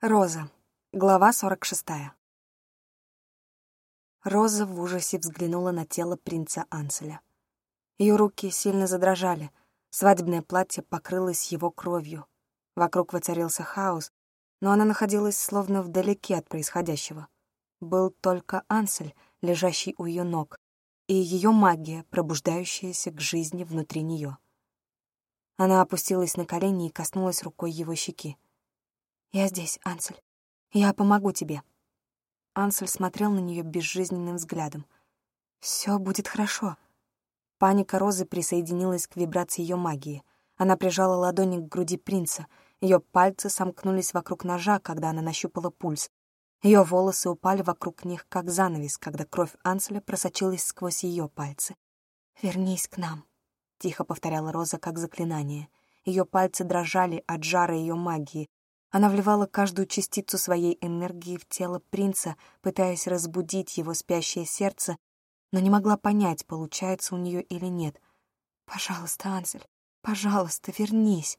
Роза. Глава 46. Роза в ужасе взглянула на тело принца Анселя. Ее руки сильно задрожали, свадебное платье покрылось его кровью. Вокруг воцарился хаос, но она находилась словно вдалеке от происходящего. Был только Ансель, лежащий у ее ног, и ее магия, пробуждающаяся к жизни внутри нее. Она опустилась на колени и коснулась рукой его щеки. «Я здесь, Ансель. Я помогу тебе». Ансель смотрел на нее безжизненным взглядом. «Все будет хорошо». Паника Розы присоединилась к вибрации ее магии. Она прижала ладони к груди принца. Ее пальцы сомкнулись вокруг ножа, когда она нащупала пульс. Ее волосы упали вокруг них, как занавес, когда кровь Анселя просочилась сквозь ее пальцы. «Вернись к нам», — тихо повторяла Роза как заклинание. Ее пальцы дрожали от жара ее магии, она вливала каждую частицу своей энергии в тело принца, пытаясь разбудить его спящее сердце, но не могла понять, получается у нее или нет. «Пожалуйста, Ансель, пожалуйста, вернись!»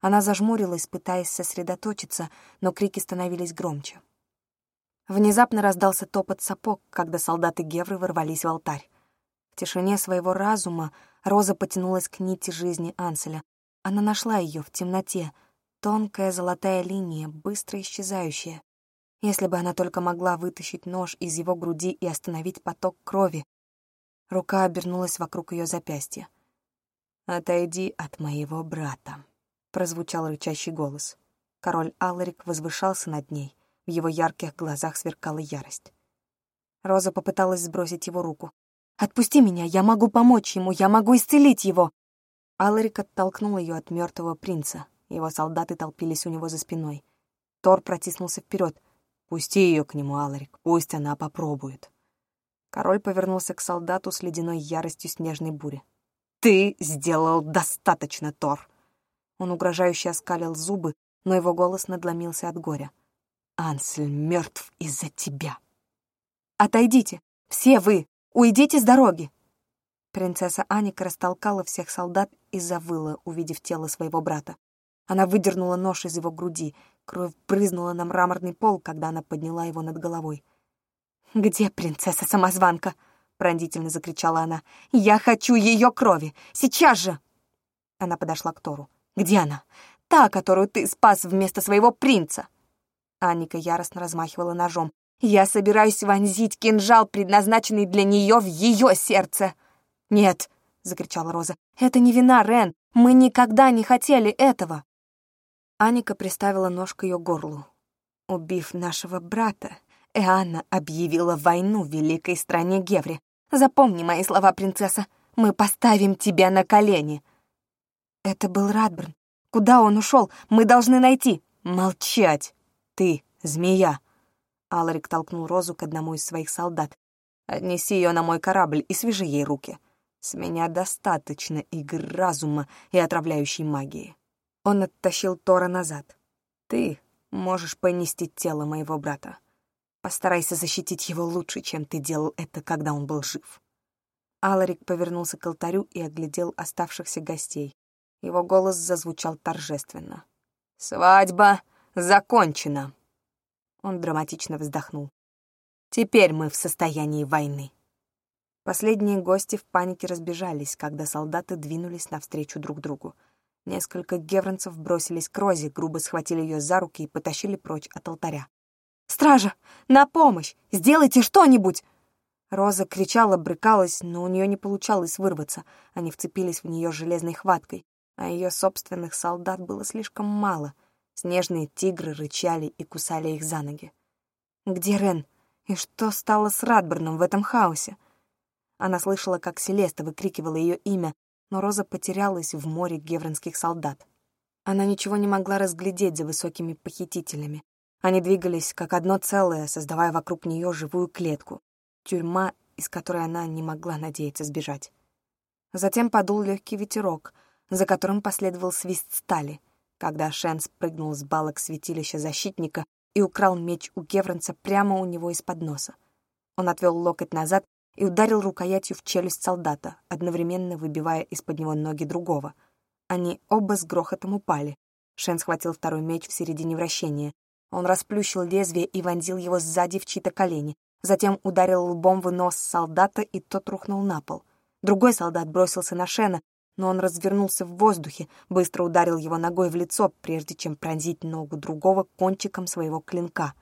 Она зажмурилась, пытаясь сосредоточиться, но крики становились громче. Внезапно раздался топот сапог, когда солдаты Гевры ворвались в алтарь. В тишине своего разума Роза потянулась к нити жизни Анселя. Она нашла ее в темноте, Тонкая золотая линия, быстро исчезающая. Если бы она только могла вытащить нож из его груди и остановить поток крови. Рука обернулась вокруг ее запястья. «Отойди от моего брата», — прозвучал рычащий голос. Король Аларик возвышался над ней. В его ярких глазах сверкала ярость. Роза попыталась сбросить его руку. «Отпусти меня, я могу помочь ему, я могу исцелить его!» Аларик оттолкнул ее от мертвого принца, его солдаты толпились у него за спиной. Тор протиснулся вперед. «Пусти ее к нему, Аларик, пусть она попробует». Король повернулся к солдату с ледяной яростью снежной бури. «Ты сделал достаточно, Тор!» Он угрожающе оскалил зубы, но его голос надломился от горя. «Ансель мертв из-за тебя!» «Отойдите! Все вы! Уйдите с дороги!» Принцесса Аника растолкала всех солдат и завыла, увидев тело своего брата. Она выдернула нож из его груди. Кровь брызнула на мраморный пол, когда она подняла его над головой. «Где принцесса-самозванка?» — пронзительно закричала она. «Я хочу ее крови! Сейчас же!» Она подошла к Тору. «Где она? Та, которую ты спас вместо своего принца!» Анника яростно размахивала ножом. «Я собираюсь вонзить кинжал, предназначенный для нее, в ее сердце!» «Нет!» — закричала Роза. «Это не вина, Рен! Мы никогда не хотели этого!» Аника приставила нож к ее горлу. Убив нашего брата, Эанна объявила войну великой стране Геври. Запомни мои слова, принцесса. Мы поставим тебя на колени. Это был Радберн. Куда он ушел? Мы должны найти. Молчать. Ты, змея. Аларик толкнул Розу к одному из своих солдат. Отнеси ее на мой корабль и свяжи ей руки. С меня достаточно игр разума и отравляющей магии. Он оттащил Тора назад. «Ты можешь понести тело моего брата. Постарайся защитить его лучше, чем ты делал это, когда он был жив». Аларик повернулся к алтарю и оглядел оставшихся гостей. Его голос зазвучал торжественно. «Свадьба закончена!» Он драматично вздохнул. «Теперь мы в состоянии войны». Последние гости в панике разбежались, когда солдаты двинулись навстречу друг другу. Несколько гевронцев бросились к Розе, грубо схватили ее за руки и потащили прочь от алтаря. «Стража! На помощь! Сделайте что-нибудь!» Роза кричала, брыкалась, но у нее не получалось вырваться. Они вцепились в нее железной хваткой, а ее собственных солдат было слишком мало. Снежные тигры рычали и кусали их за ноги. «Где Рен? И что стало с Радберном в этом хаосе?» Она слышала, как Селеста выкрикивала ее имя, но Роза потерялась в море гевронских солдат. Она ничего не могла разглядеть за высокими похитителями. Они двигались как одно целое, создавая вокруг нее живую клетку. Тюрьма, из которой она не могла надеяться сбежать. Затем подул легкий ветерок, за которым последовал свист стали, когда Шен спрыгнул с балок святилища защитника и украл меч у Гевронца прямо у него из-под носа. Он отвел локоть назад и ударил рукоятью в челюсть солдата, одновременно выбивая из-под него ноги другого. Они оба с грохотом упали. Шен схватил второй меч в середине вращения. Он расплющил лезвие и вонзил его сзади в чьи-то колени, затем ударил лбом в нос солдата, и тот рухнул на пол. Другой солдат бросился на Шена, но он развернулся в воздухе, быстро ударил его ногой в лицо, прежде чем пронзить ногу другого кончиком своего клинка.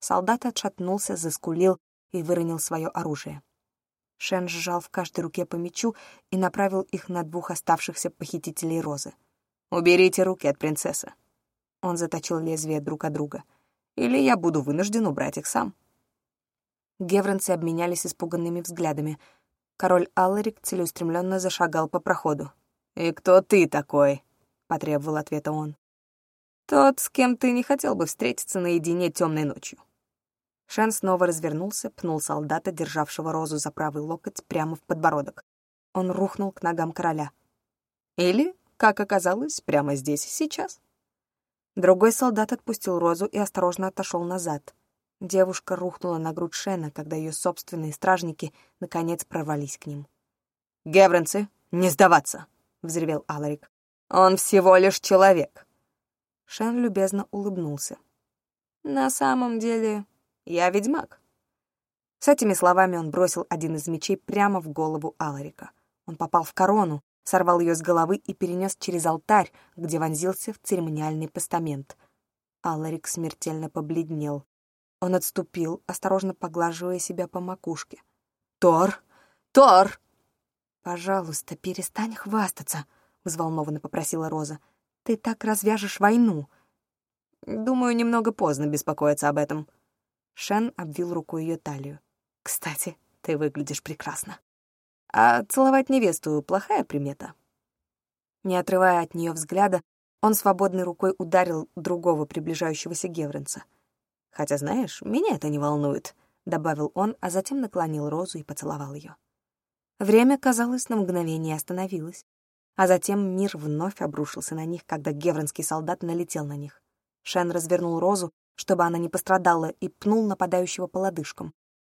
Солдат отшатнулся, заскулил и выронил свое оружие. Шен сжал в каждой руке по мечу и направил их на двух оставшихся похитителей розы. «Уберите руки от принцессы!» Он заточил лезвие друг от друга. «Или я буду вынужден убрать их сам». Гевронцы обменялись испуганными взглядами — Король Алларик целеустремленно зашагал по проходу. «И кто ты такой?» — потребовал ответа он. «Тот, с кем ты не хотел бы встретиться наедине темной ночью». Шен снова развернулся, пнул солдата, державшего розу за правый локоть, прямо в подбородок. Он рухнул к ногам короля. Или, как оказалось, прямо здесь и сейчас. Другой солдат отпустил розу и осторожно отошел назад — Девушка рухнула на грудь Шена, когда ее собственные стражники наконец прорвались к ним. «Гевренцы, не сдаваться!» — взревел Аларик. «Он всего лишь человек!» Шен любезно улыбнулся. «На самом деле, я ведьмак». С этими словами он бросил один из мечей прямо в голову Аларика. Он попал в корону, сорвал ее с головы и перенес через алтарь, где вонзился в церемониальный постамент. Аларик смертельно побледнел. Он отступил, осторожно поглаживая себя по макушке. «Тор! Тор!» «Пожалуйста, перестань хвастаться», — взволнованно попросила Роза. «Ты так развяжешь войну». «Думаю, немного поздно беспокоиться об этом». Шен обвил рукой ее талию. «Кстати, ты выглядишь прекрасно. А целовать невесту — плохая примета?» Не отрывая от нее взгляда, он свободной рукой ударил другого приближающегося Гевренца — Хотя, знаешь, меня это не волнует», — добавил он, а затем наклонил розу и поцеловал ее. Время, казалось, на мгновение остановилось, а затем мир вновь обрушился на них, когда гевронский солдат налетел на них. Шен развернул розу, чтобы она не пострадала, и пнул нападающего по лодыжкам.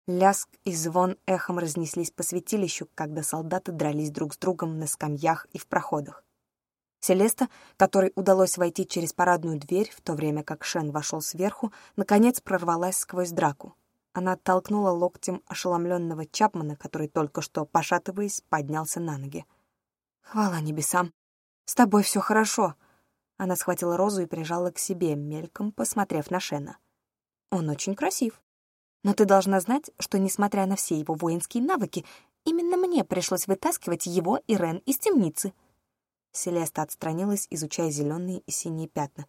Ляск и звон эхом разнеслись по святилищу, когда солдаты дрались друг с другом на скамьях и в проходах. Селеста, которой удалось войти через парадную дверь, в то время как Шен вошел сверху, наконец прорвалась сквозь драку. Она оттолкнула локтем ошеломленного Чапмана, который только что, пошатываясь, поднялся на ноги. «Хвала небесам! С тобой все хорошо!» Она схватила розу и прижала к себе, мельком посмотрев на Шена. «Он очень красив. Но ты должна знать, что, несмотря на все его воинские навыки, именно мне пришлось вытаскивать его и Рен из темницы». Селеста отстранилась, изучая зеленые и синие пятна.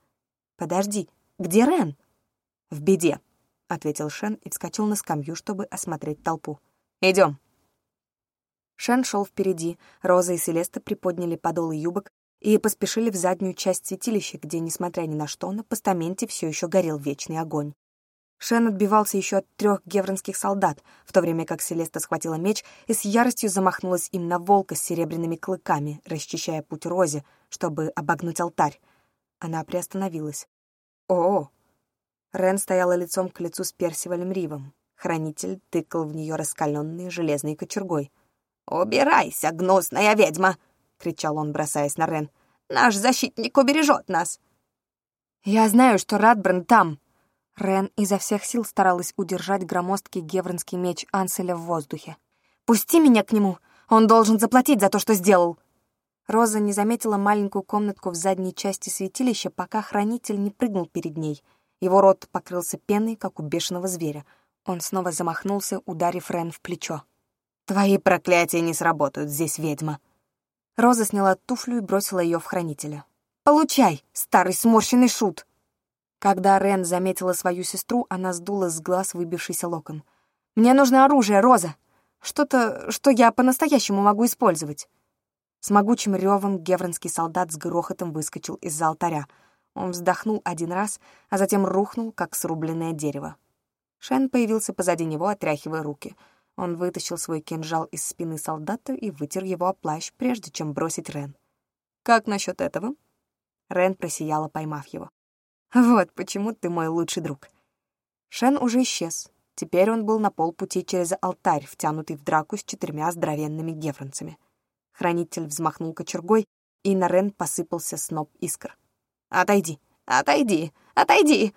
«Подожди, где Рен?» «В беде», — ответил Шен и вскочил на скамью, чтобы осмотреть толпу. «Идем». Шен шел впереди, Роза и Селеста приподняли подолы юбок и поспешили в заднюю часть святилища, где, несмотря ни на что, на постаменте все еще горел вечный огонь. Шен отбивался еще от трех гевронских солдат, в то время как Селеста схватила меч и с яростью замахнулась им на волка с серебряными клыками, расчищая путь Розе, чтобы обогнуть алтарь. Она приостановилась. «О!» Рен стояла лицом к лицу с Персивалем Ривом. Хранитель тыкал в нее раскаленной железной кочергой. «Убирайся, гнусная ведьма!» — кричал он, бросаясь на Рен. «Наш защитник убережет нас!» «Я знаю, что Радбран там!» Рен изо всех сил старалась удержать громоздкий гевронский меч Анселя в воздухе. «Пусти меня к нему! Он должен заплатить за то, что сделал!» Роза не заметила маленькую комнатку в задней части святилища, пока хранитель не прыгнул перед ней. Его рот покрылся пеной, как у бешеного зверя. Он снова замахнулся, ударив Рен в плечо. «Твои проклятия не сработают здесь, ведьма!» Роза сняла туфлю и бросила ее в хранителя. «Получай, старый сморщенный шут!» Когда Рен заметила свою сестру, она сдула с глаз выбившийся локон. «Мне нужно оружие, Роза! Что-то, что я по-настоящему могу использовать!» С могучим ревом гевронский солдат с грохотом выскочил из-за алтаря. Он вздохнул один раз, а затем рухнул, как срубленное дерево. Шен появился позади него, отряхивая руки. Он вытащил свой кинжал из спины солдата и вытер его о плащ, прежде чем бросить Рен. «Как насчет этого?» Рен просияла, поймав его. Вот почему ты мой лучший друг. Шен уже исчез. Теперь он был на полпути через алтарь, втянутый в драку с четырьмя здоровенными гевронцами. Хранитель взмахнул кочергой, и на Рен посыпался сноп искр. «Отойди! Отойди! Отойди!»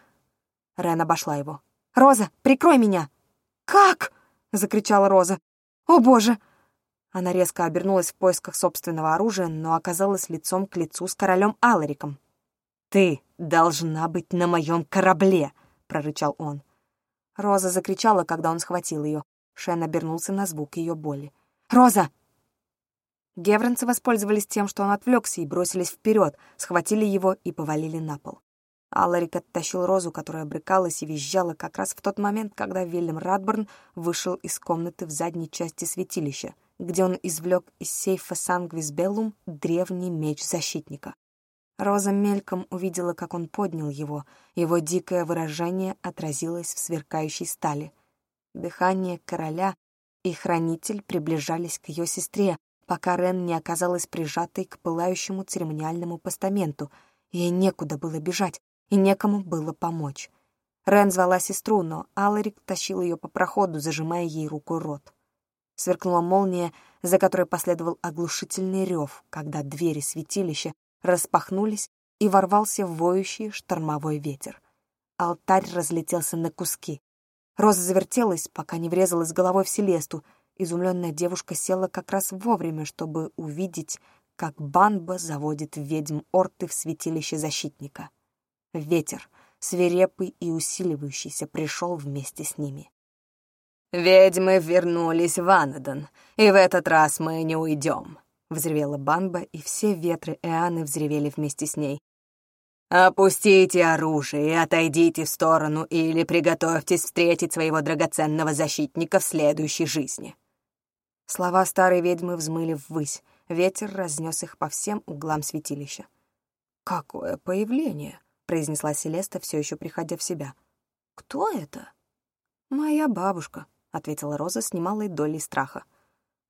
Рен обошла его. «Роза, прикрой меня!» «Как?» — закричала Роза. «О, боже!» Она резко обернулась в поисках собственного оружия, но оказалась лицом к лицу с королем Алариком. «Ты должна быть на моем корабле!» — прорычал он. Роза закричала, когда он схватил ее. Шен обернулся на звук ее боли. «Роза!» Гевронцы воспользовались тем, что он отвлекся, и бросились вперед, схватили его и повалили на пол. Аларик оттащил Розу, которая брыкалась и визжала как раз в тот момент, когда Вильям Радборн вышел из комнаты в задней части святилища, где он извлек из сейфа Сангвис Беллум древний меч защитника. Роза мельком увидела, как он поднял его. Его дикое выражение отразилось в сверкающей стали. Дыхание короля и хранитель приближались к ее сестре, пока Рен не оказалась прижатой к пылающему церемониальному постаменту. Ей некуда было бежать, и некому было помочь. Рен звала сестру, но Аларик тащил ее по проходу, зажимая ей рукой рот. Сверкнула молния, за которой последовал оглушительный рев, когда двери святилища распахнулись, и ворвался воющий штормовой ветер. Алтарь разлетелся на куски. Роза завертелась, пока не врезалась головой в Селесту. Изумленная девушка села как раз вовремя, чтобы увидеть, как Банба заводит ведьм Орты в святилище защитника. Ветер, свирепый и усиливающийся, пришел вместе с ними. «Ведьмы вернулись в Анадон, и в этот раз мы не уйдем», — взревела Банба, и все ветры Эаны взревели вместе с ней. «Опустите оружие и отойдите в сторону, или приготовьтесь встретить своего драгоценного защитника в следующей жизни». Слова старой ведьмы взмыли ввысь, ветер разнес их по всем углам святилища. «Какое появление!» — произнесла Селеста, все еще приходя в себя. «Кто это?» «Моя бабушка», — ответила Роза с немалой долей страха.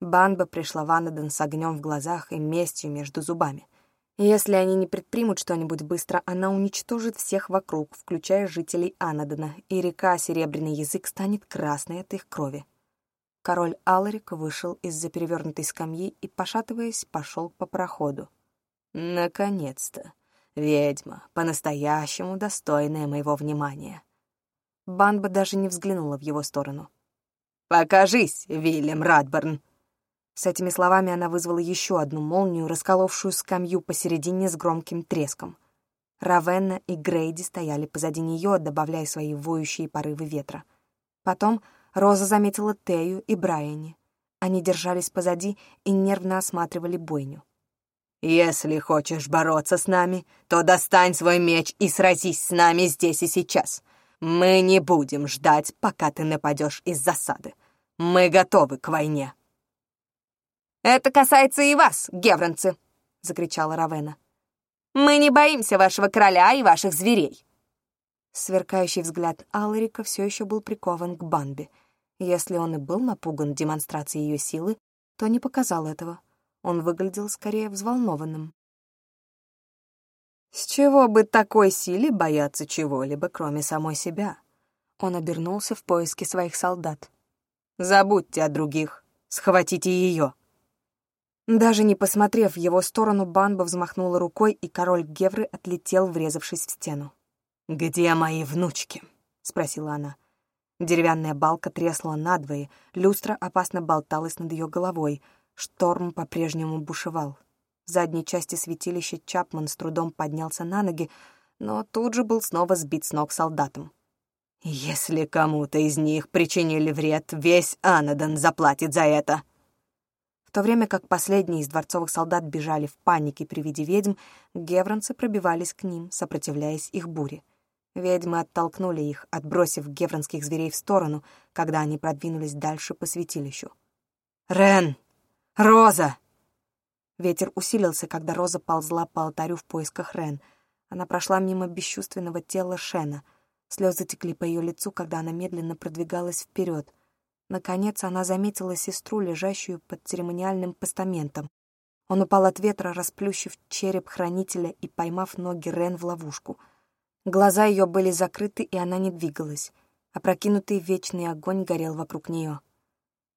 Банба пришла в Анадон с огнем в глазах и местью между зубами. Если они не предпримут что-нибудь быстро, она уничтожит всех вокруг, включая жителей Анадона, и река Серебряный Язык станет красной от их крови. Король Аларик вышел из-за перевернутой скамьи и, пошатываясь, пошел по проходу. «Наконец-то!» Ведьма, по-настоящему достойная моего внимания. Банба даже не взглянула в его сторону. «Покажись, Вильям Радберн!» С этими словами она вызвала еще одну молнию, расколовшую скамью посередине с громким треском. Равенна и Грейди стояли позади нее, добавляя свои воющие порывы ветра. Потом Роза заметила Тею и Брайани. Они держались позади и нервно осматривали бойню. «Если хочешь бороться с нами, то достань свой меч и сразись с нами здесь и сейчас. Мы не будем ждать, пока ты нападешь из засады. Мы готовы к войне». «Это касается и вас, гевронцы!» — закричала Равена. «Мы не боимся вашего короля и ваших зверей!» Сверкающий взгляд Аларика все еще был прикован к Банбе. Если он и был напуган демонстрацией ее силы, то не показал этого. Он выглядел скорее взволнованным. «С чего бы такой силе бояться чего-либо, кроме самой себя?» Он обернулся в поиске своих солдат. «Забудьте о других. Схватите ее!» Даже не посмотрев в его сторону, Банба взмахнула рукой, и король Гевры отлетел, врезавшись в стену. «Где мои внучки?» — спросила она. Деревянная балка тресла надвое, люстра опасно болталась над ее головой — Шторм по-прежнему бушевал. В задней части святилища Чапман с трудом поднялся на ноги, но тут же был снова сбит с ног солдатом. «Если кому-то из них причинили вред, весь Анадон заплатит за это!» В то время как последние из дворцовых солдат бежали в панике при виде ведьм, гевронцы пробивались к ним, сопротивляясь их буре. Ведьмы оттолкнули их, отбросив гевронских зверей в сторону, когда они продвинулись дальше по святилищу. «Рен!» «Роза!» Ветер усилился, когда Роза ползла по алтарю в поисках Рен. Она прошла мимо бесчувственного тела Шена. Слезы текли по ее лицу, когда она медленно продвигалась вперед. Наконец она заметила сестру, лежащую под церемониальным постаментом. Он упал от ветра, расплющив череп хранителя и поймав ноги Рен в ловушку. Глаза ее были закрыты, и она не двигалась. Опрокинутый вечный огонь горел вокруг нее.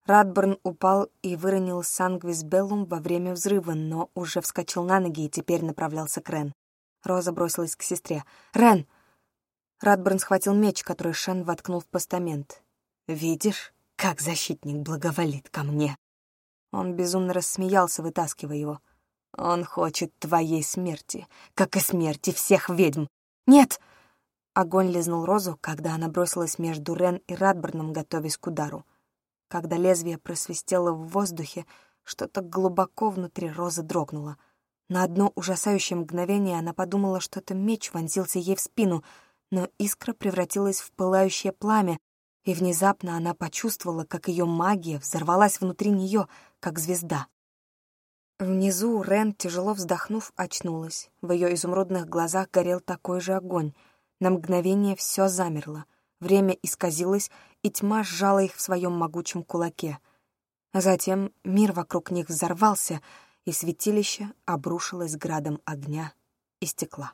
Радборн упал и выронил Сангвис Беллум во время взрыва, но уже вскочил на ноги и теперь направлялся к Рен. Роза бросилась к сестре. «Рен!» Радберн схватил меч, который Шен воткнул в постамент. «Видишь, как защитник благоволит ко мне?» Он безумно рассмеялся, вытаскивая его. «Он хочет твоей смерти, как и смерти всех ведьм!» «Нет!» Огонь лизнул Розу, когда она бросилась между Рен и Радберном, готовясь к удару. Когда лезвие просвистело в воздухе, что-то глубоко внутри Розы дрогнуло. На одно ужасающее мгновение она подумала, что это меч вонзился ей в спину, но искра превратилась в пылающее пламя, и внезапно она почувствовала, как ее магия взорвалась внутри нее, как звезда. Внизу Рен, тяжело вздохнув, очнулась. В ее изумрудных глазах горел такой же огонь. На мгновение все замерло. Время исказилось, и тьма сжала их в своем могучем кулаке. Затем мир вокруг них взорвался, и святилище обрушилось градом огня и стекла.